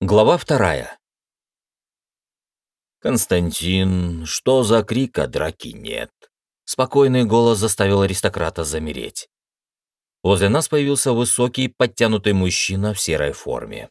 Глава вторая. «Константин, что за крик, а драки нет?» Спокойный голос заставил аристократа замереть. Возле нас появился высокий, подтянутый мужчина в серой форме.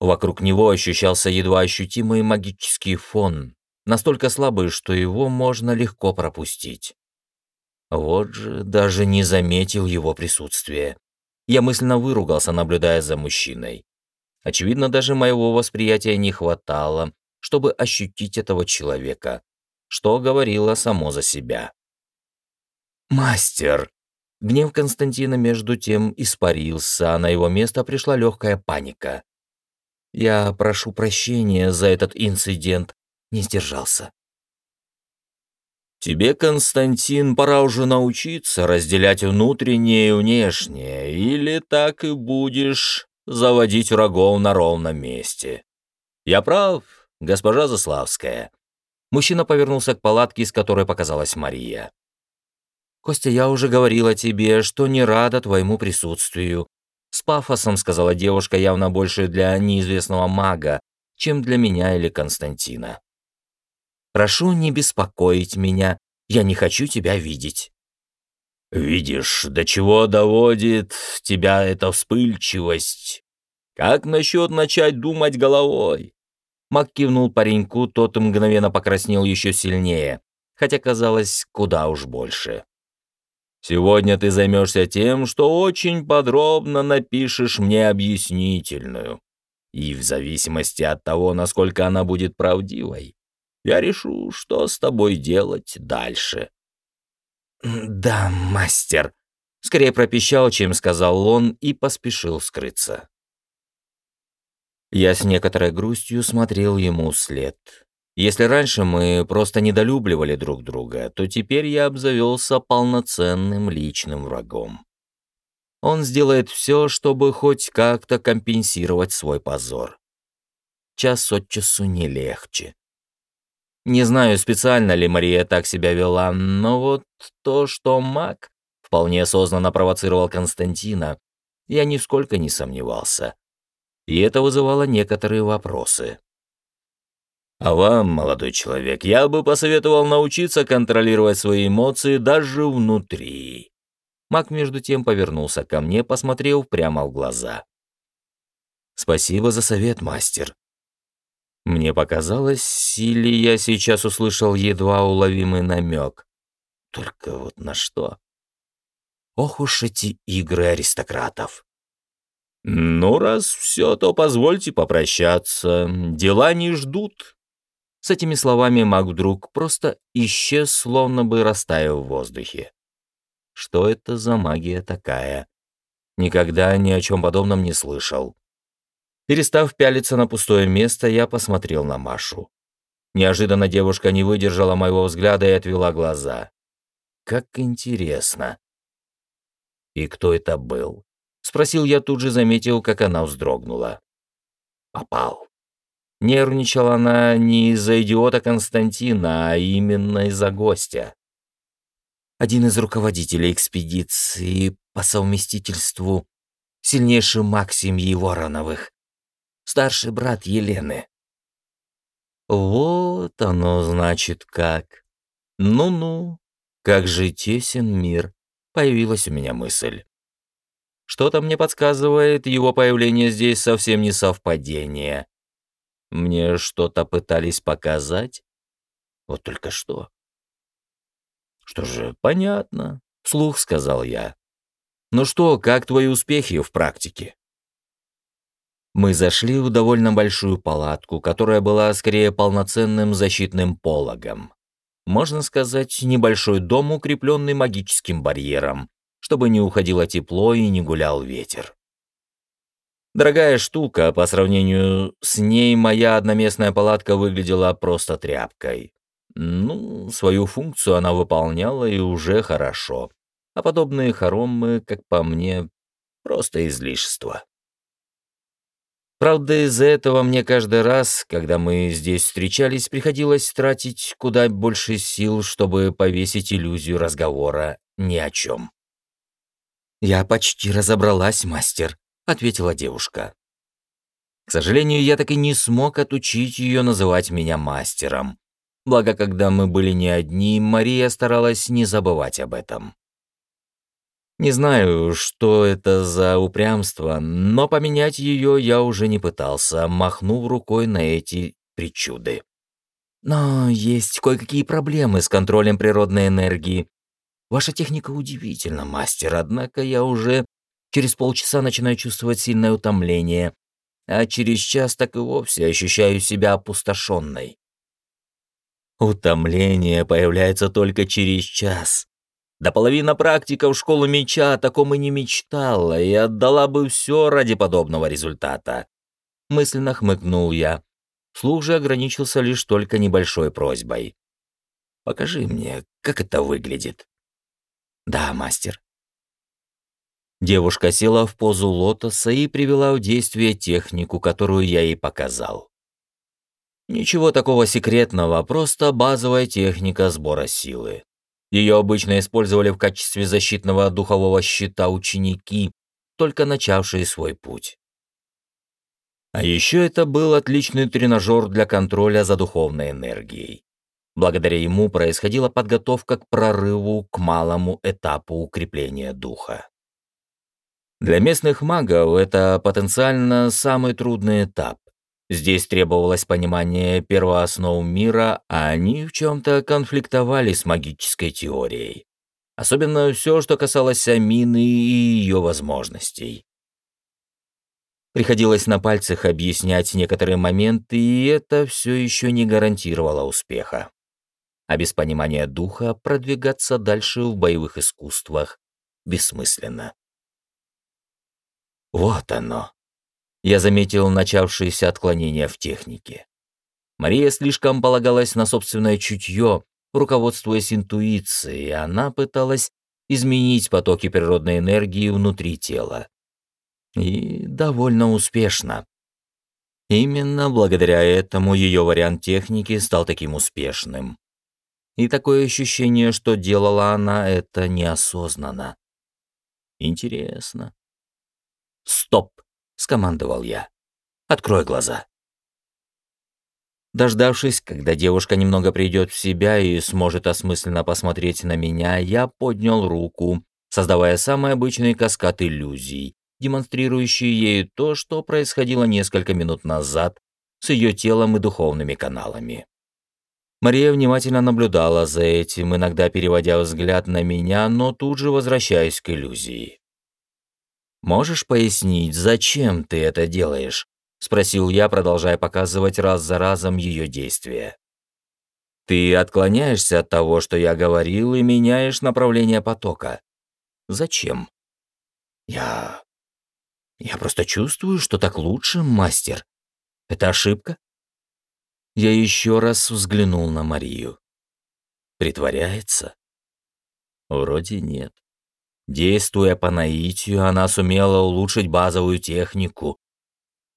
Вокруг него ощущался едва ощутимый магический фон, настолько слабый, что его можно легко пропустить. Вот же, даже не заметил его присутствие. Я мысленно выругался, наблюдая за мужчиной. Очевидно, даже моего восприятия не хватало, чтобы ощутить этого человека, что говорило само за себя. «Мастер!» Гнев Константина между тем испарился, а на его место пришла легкая паника. «Я прошу прощения за этот инцидент», не сдержался. Тебе, Константин, пора уже научиться разделять внутреннее и внешнее, или так и будешь заводить врагов на ровном месте. Я прав, госпожа Заславская. Мужчина повернулся к палатке, из которой показалась Мария. «Костя, я уже говорила тебе, что не рада твоему присутствию», с пафосом сказала девушка, явно больше для неизвестного мага, чем для меня или Константина. Прошу не беспокоить меня, я не хочу тебя видеть». «Видишь, до чего доводит тебя эта вспыльчивость? Как насчет начать думать головой?» Мак кивнул пареньку, тот мгновенно покраснел еще сильнее, хотя казалось, куда уж больше. «Сегодня ты займешься тем, что очень подробно напишешь мне объяснительную, и в зависимости от того, насколько она будет правдивой, я решу, что с тобой делать дальше». «Да, мастер», — скорее пропищал, чем сказал он, и поспешил скрыться. Я с некоторой грустью смотрел ему вслед. Если раньше мы просто недолюбливали друг друга, то теперь я обзавелся полноценным личным врагом. Он сделает все, чтобы хоть как-то компенсировать свой позор. Час от часу не легче. Не знаю, специально ли Мария так себя вела, но вот то, что маг вполне осознанно провоцировал Константина, я нисколько не сомневался. И это вызывало некоторые вопросы. А вам, молодой человек, я бы посоветовал научиться контролировать свои эмоции даже внутри. Маг между тем повернулся ко мне, посмотрев прямо в глаза. «Спасибо за совет, мастер. Мне показалось, или я сейчас услышал едва уловимый намек. Только вот на что? Ох уж эти игры аристократов. «Ну, раз все, то позвольте попрощаться. Дела не ждут». С этими словами маг вдруг просто исчез, словно бы растаяв в воздухе. Что это за магия такая? Никогда ни о чем подобном не слышал. Перестав пялиться на пустое место, я посмотрел на Машу. Неожиданно девушка не выдержала моего взгляда и отвела глаза. Как интересно. «И кто это был?» — спросил я, тут же заметил, как она вздрогнула. «Попал». Нервничала она не из-за идиота Константина, а именно из-за гостя. Один из руководителей экспедиции по совместительству сильнейший маг семьи старший брат Елены. Вот оно значит как. Ну-ну, как же тесен мир, появилась у меня мысль. Что-то мне подсказывает, его появление здесь совсем не совпадение. Мне что-то пытались показать? Вот только что. Что же, понятно, вслух сказал я. Ну что, как твои успехи в практике? Мы зашли в довольно большую палатку, которая была скорее полноценным защитным пологом. Можно сказать, небольшой дом, укрепленный магическим барьером, чтобы не уходило тепло и не гулял ветер. Дорогая штука, по сравнению с ней моя одноместная палатка выглядела просто тряпкой. Ну, свою функцию она выполняла и уже хорошо. А подобные хоромы, как по мне, просто излишество. Правда, из-за этого мне каждый раз, когда мы здесь встречались, приходилось тратить куда больше сил, чтобы повесить иллюзию разговора ни о чем. «Я почти разобралась, мастер», — ответила девушка. К сожалению, я так и не смог отучить ее называть меня мастером. Благо, когда мы были не одни, Мария старалась не забывать об этом. Не знаю, что это за упрямство, но поменять ее я уже не пытался, махнув рукой на эти причуды. Но есть кое-какие проблемы с контролем природной энергии. Ваша техника удивительна, мастер, однако я уже через полчаса начинаю чувствовать сильное утомление, а через час так и вовсе ощущаю себя опустошенной. Утомление появляется только через час. До половины практиков школы меча о таком и не мечтала и отдала бы все ради подобного результата. Мысленно хмыкнул я. Слух же ограничился лишь только небольшой просьбой. «Покажи мне, как это выглядит». «Да, мастер». Девушка села в позу лотоса и привела в действие технику, которую я ей показал. Ничего такого секретного, просто базовая техника сбора силы. Ее обычно использовали в качестве защитного духового щита ученики, только начавшие свой путь. А еще это был отличный тренажер для контроля за духовной энергией. Благодаря ему происходила подготовка к прорыву к малому этапу укрепления духа. Для местных магов это потенциально самый трудный этап. Здесь требовалось понимание первооснов мира, а они в чем-то конфликтовали с магической теорией. Особенно все, что касалось Амины и ее возможностей. Приходилось на пальцах объяснять некоторые моменты, и это все еще не гарантировало успеха. А без понимания духа продвигаться дальше в боевых искусствах бессмысленно. Вот оно, я заметил начавшееся отклонение в технике. Мария слишком полагалась на собственное чутье, руководствуясь интуицией, она пыталась изменить потоки природной энергии внутри тела. И довольно успешно. Именно благодаря этому ее вариант техники стал таким успешным. И такое ощущение, что делала она это неосознанно. Интересно. Стоп! — скомандовал я. «Открой глаза». Дождавшись, когда девушка немного придет в себя и сможет осмысленно посмотреть на меня, я поднял руку, создавая самый обычный каскад иллюзий, демонстрирующий ей то, что происходило несколько минут назад с ее телом и духовными каналами. Мария внимательно наблюдала за этим, иногда переводя взгляд на меня, но тут же возвращаясь к иллюзии. Можешь пояснить, зачем ты это делаешь?» — спросил я, продолжая показывать раз за разом ее действия. «Ты отклоняешься от того, что я говорил, и меняешь направление потока. Зачем?» «Я... я просто чувствую, что так лучше, мастер. Это ошибка?» Я еще раз взглянул на Марию. «Притворяется?» «Вроде нет». Действуя по наитию, она сумела улучшить базовую технику.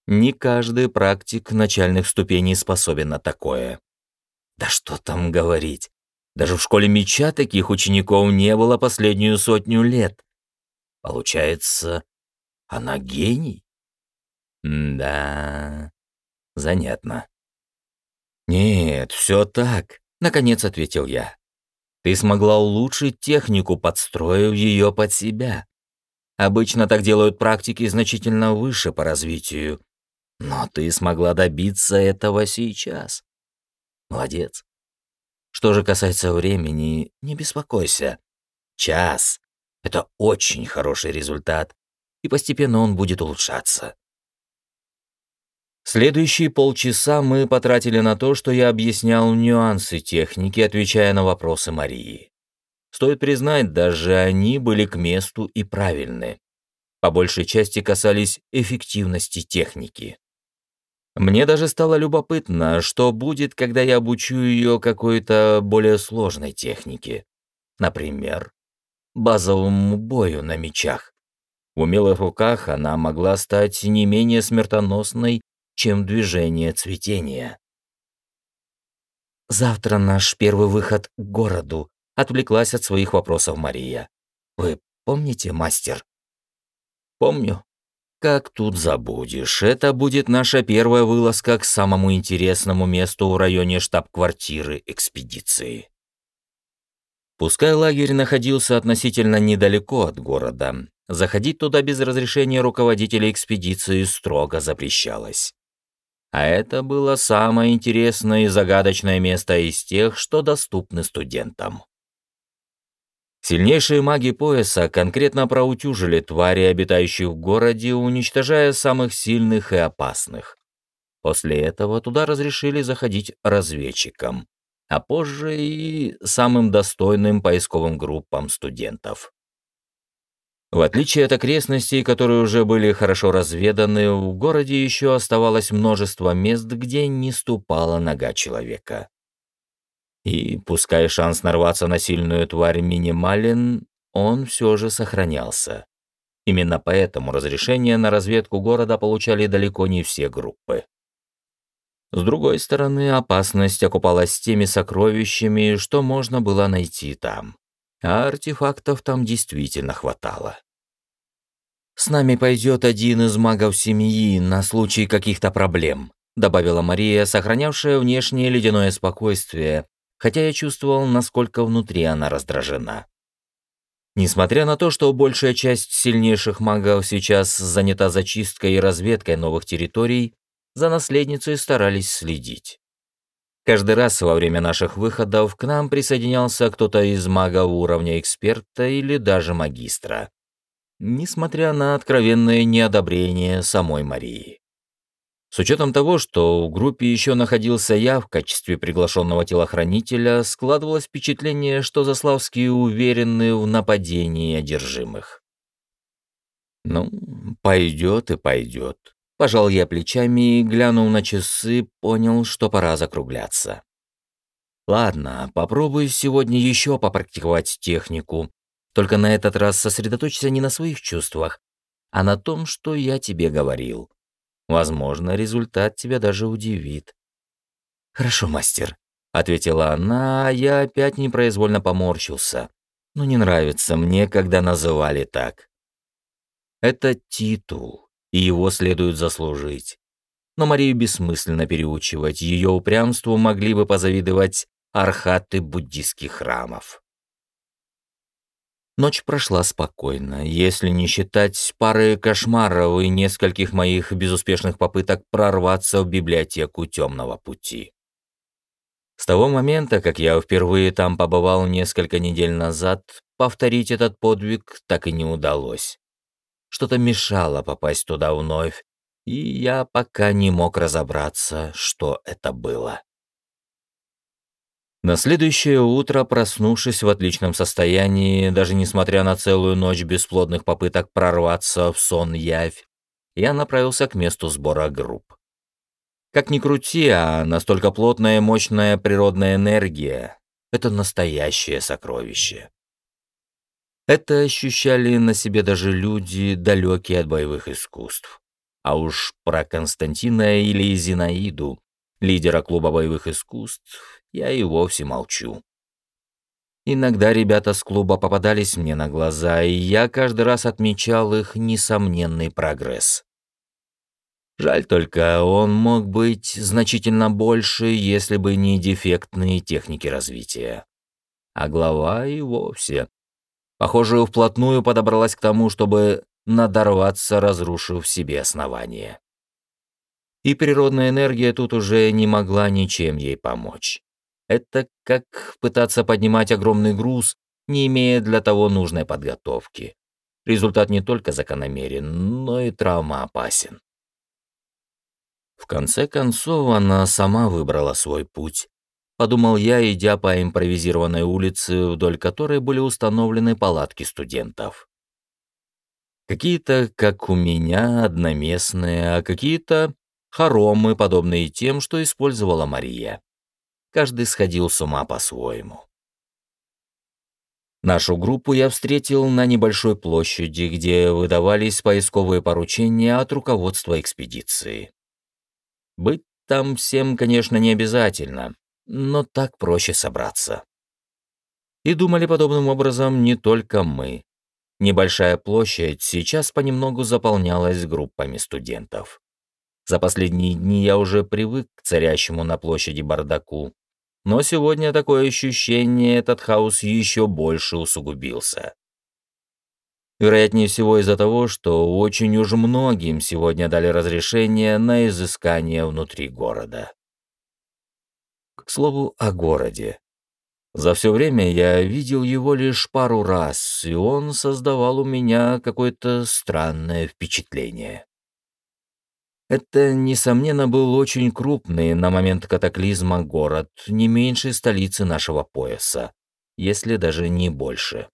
Не каждый практик начальных ступеней способен на такое. Да что там говорить. Даже в школе меча таких учеников не было последнюю сотню лет. Получается, она гений? да, занятно. Нет, все так, наконец ответил я. Ты смогла улучшить технику, подстроив ее под себя. Обычно так делают практики значительно выше по развитию. Но ты смогла добиться этого сейчас. Молодец. Что же касается времени, не беспокойся. Час — это очень хороший результат, и постепенно он будет улучшаться. Следующие полчаса мы потратили на то, что я объяснял нюансы техники, отвечая на вопросы Марии. Стоит признать, даже они были к месту и правильны. По большей части касались эффективности техники. Мне даже стало любопытно, что будет, когда я обучу ее какой-то более сложной технике. Например, базовому бою на мечах. В умелых руках она могла стать не менее смертоносной, чем движение цветения. «Завтра наш первый выход к городу», — отвлеклась от своих вопросов Мария. «Вы помните, мастер?» «Помню. как тут забудешь? Это будет наша первая вылазка к самому интересному месту в районе штаб-квартиры экспедиции. Пускай лагерь находился относительно недалеко от города, заходить туда без разрешения руководителя экспедиции строго запрещалось. А это было самое интересное и загадочное место из тех, что доступны студентам. Сильнейшие маги пояса конкретно проутюжили твари, обитающих в городе, уничтожая самых сильных и опасных. После этого туда разрешили заходить разведчикам, а позже и самым достойным поисковым группам студентов. В отличие от окрестностей, которые уже были хорошо разведаны, в городе еще оставалось множество мест, где не ступала нога человека. И пускай шанс нарваться на сильную тварь минимален, он все же сохранялся. Именно поэтому разрешение на разведку города получали далеко не все группы. С другой стороны, опасность окупалась теми сокровищами, что можно было найти там. А артефактов там действительно хватало. «С нами пойдет один из магов семьи на случай каких-то проблем», добавила Мария, сохранявшая внешнее ледяное спокойствие, хотя я чувствовал, насколько внутри она раздражена. Несмотря на то, что большая часть сильнейших магов сейчас занята зачисткой и разведкой новых территорий, за наследницей старались следить. Каждый раз во время наших выходов к нам присоединялся кто-то из магов уровня эксперта или даже магистра, несмотря на откровенное неодобрение самой Марии. С учетом того, что в группе еще находился я в качестве приглашенного телохранителя, складывалось впечатление, что Заславские уверены в нападении одержимых. «Ну, пойдет и пойдет», — пожал я плечами и, глянул на часы, понял, что пора закругляться. «Ладно, попробую сегодня еще попрактиковать технику, только на этот раз сосредоточься не на своих чувствах, а на том, что я тебе говорил». Возможно, результат тебя даже удивит. «Хорошо, мастер», — ответила она, а я опять непроизвольно поморщился. «Но не нравится мне, когда называли так. Это титул, и его следует заслужить. Но Марию бессмысленно переучивать, ее упрямству могли бы позавидовать архаты буддийских храмов. Ночь прошла спокойно, если не считать пары кошмаров и нескольких моих безуспешных попыток прорваться в библиотеку темного пути. С того момента, как я впервые там побывал несколько недель назад, повторить этот подвиг так и не удалось. Что-то мешало попасть туда вновь, и я пока не мог разобраться, что это было. На следующее утро, проснувшись в отличном состоянии, даже несмотря на целую ночь бесплодных попыток прорваться в сон-явь, я направился к месту сбора групп. Как ни крути, а настолько плотная и мощная природная энергия — это настоящее сокровище. Это ощущали на себе даже люди, далекие от боевых искусств. А уж про Константина или Зинаиду, лидера клуба боевых искусств, я и вовсе молчу. Иногда ребята с клуба попадались мне на глаза, и я каждый раз отмечал их несомненный прогресс. Жаль только, он мог быть значительно больше, если бы не дефектные техники развития. А глава и вовсе. Похоже, вплотную подобралась к тому, чтобы надорваться, разрушив себе основание. И природная энергия тут уже не могла ничем ей помочь. Это как пытаться поднимать огромный груз, не имея для того нужной подготовки. Результат не только закономерен, но и травмоопасен. В конце концов, она сама выбрала свой путь. Подумал я, идя по импровизированной улице, вдоль которой были установлены палатки студентов. Какие-то, как у меня, одноместные, а какие-то хоромы, подобные тем, что использовала Мария каждый сходил с ума по-своему. Нашу группу я встретил на небольшой площади, где выдавались поисковые поручения от руководства экспедиции. Быть там всем, конечно, не обязательно, но так проще собраться. И думали подобным образом не только мы. Небольшая площадь сейчас понемногу заполнялась группами студентов. За последние дни я уже привык к царящему на площади бардаку, но сегодня такое ощущение этот хаос еще больше усугубился. Вероятнее всего из-за того, что очень уж многим сегодня дали разрешение на изыскание внутри города. К слову о городе. За все время я видел его лишь пару раз, и он создавал у меня какое-то странное впечатление. Это, несомненно, был очень крупный на момент катаклизма город, не меньше столицы нашего пояса, если даже не больше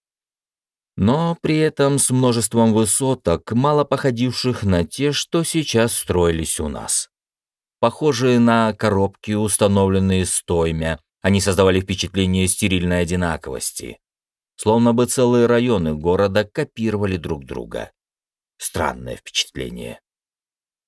но при этом с множеством высоток, мало походивших на те, что сейчас строились у нас. Похожие на коробки, установленные стоймя, они создавали впечатление стерильной одинаковости. Словно бы целые районы города копировали друг друга. Странное впечатление.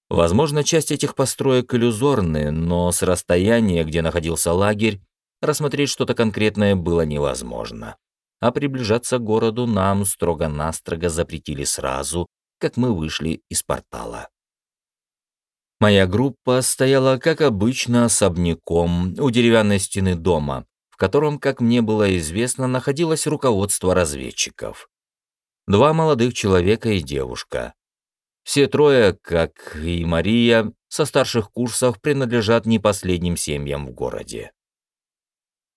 Возможно, часть этих построек иллюзорны, но с расстояния, где находился лагерь, рассмотреть что-то конкретное было невозможно а приближаться к городу нам строго-настрого запретили сразу, как мы вышли из портала. Моя группа стояла, как обычно, особняком у деревянной стены дома, в котором, как мне было известно, находилось руководство разведчиков. Два молодых человека и девушка. Все трое, как и Мария, со старших курсов принадлежат не последним семьям в городе.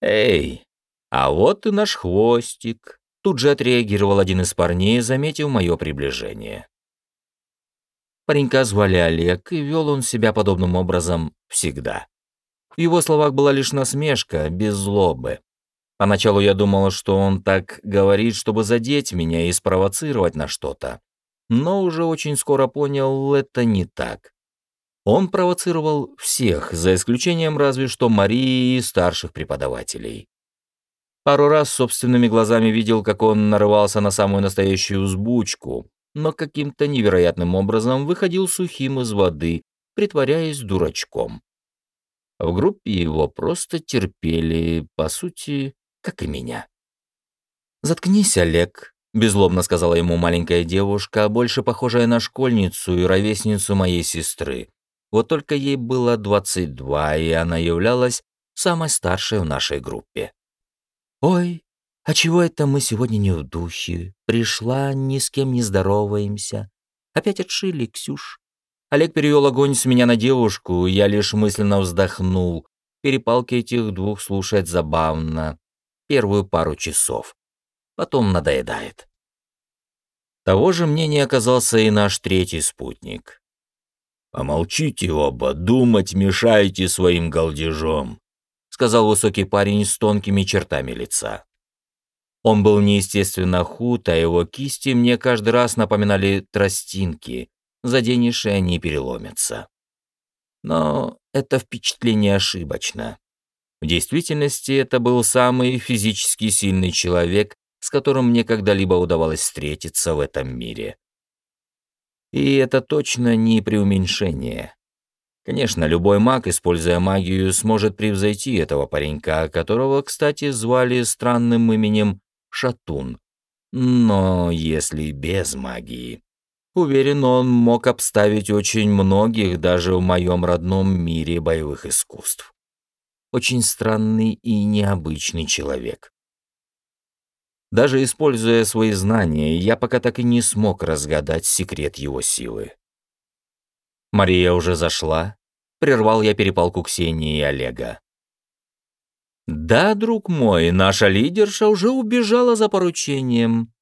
«Эй, «А вот и наш хвостик», — тут же отреагировал один из парней, заметив мое приближение. Паренька звали Олег, и вел он себя подобным образом всегда. В его словах была лишь насмешка, без злобы. Поначалу я думал, что он так говорит, чтобы задеть меня и спровоцировать на что-то. Но уже очень скоро понял, это не так. Он провоцировал всех, за исключением разве что Марии и старших преподавателей. Пару раз собственными глазами видел, как он нарывался на самую настоящую узбучку, но каким-то невероятным образом выходил сухим из воды, притворяясь дурачком. В группе его просто терпели, по сути, как и меня. «Заткнись, Олег», — безлобно сказала ему маленькая девушка, больше похожая на школьницу и ровесницу моей сестры. Вот только ей было 22, и она являлась самой старшей в нашей группе. «Ой, а чего это мы сегодня не в духе? Пришла, ни с кем не здороваемся. Опять отшили, Ксюш». Олег перевел огонь с меня на девушку, я лишь мысленно вздохнул. Перепалки этих двух слушать забавно. Первую пару часов. Потом надоедает. Того же мнения оказался и наш третий спутник. «Помолчите оба, думать мешаете своим галдежом сказал высокий парень с тонкими чертами лица. Он был неестественно худ, а его кисти мне каждый раз напоминали тростинки, заденешь и они переломятся. Но это впечатление ошибочно. В действительности это был самый физически сильный человек, с которым мне когда-либо удавалось встретиться в этом мире. И это точно не преуменьшение. Конечно, любой маг, используя магию, сможет превзойти этого паренька, которого, кстати, звали странным именем Шатун. Но если без магии... Уверен, он мог обставить очень многих даже в моем родном мире боевых искусств. Очень странный и необычный человек. Даже используя свои знания, я пока так и не смог разгадать секрет его силы. Мария уже зашла, прервал я перепалку Ксении и Олега. «Да, друг мой, наша лидерша уже убежала за поручением».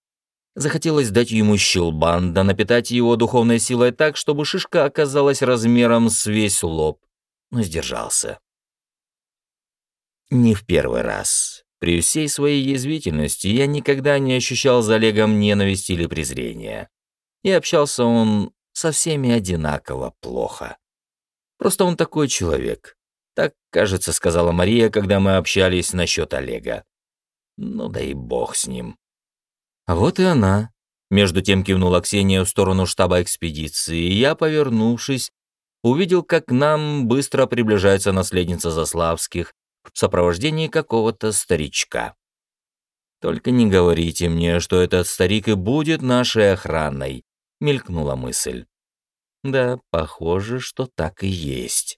Захотелось дать ему щелбан, да напитать его духовной силой так, чтобы шишка оказалась размером с весь лоб, но сдержался. Не в первый раз. При всей своей язвительности я никогда не ощущал за Олегом ненависти или презрения. И общался он со всеми одинаково плохо. Просто он такой человек. Так, кажется, сказала Мария, когда мы общались насчет Олега. Ну да и бог с ним. А вот и она. Между тем кивнула Ксения в сторону штаба экспедиции, и я, повернувшись, увидел, как к нам быстро приближается наследница Заславских в сопровождении какого-то старичка. Только не говорите мне, что этот старик и будет нашей охраной, мелькнула мысль. Да, похоже, что так и есть.